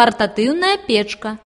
портативная печка.